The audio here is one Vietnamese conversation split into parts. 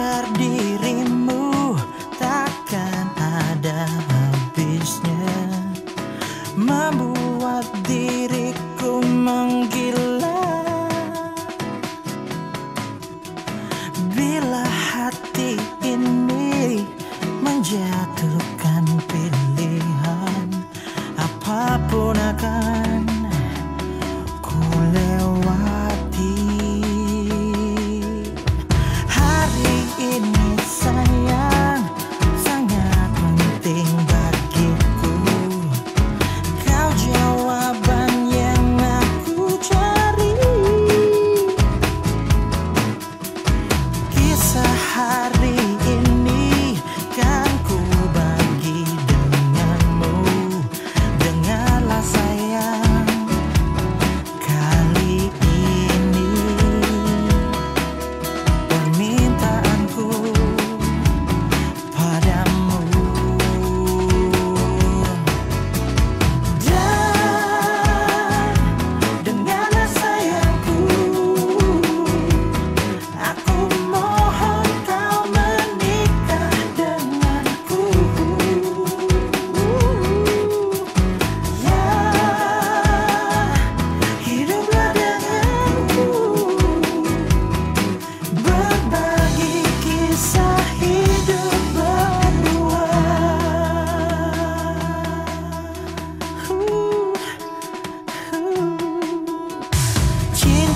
biar dia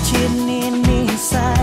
Chin in me side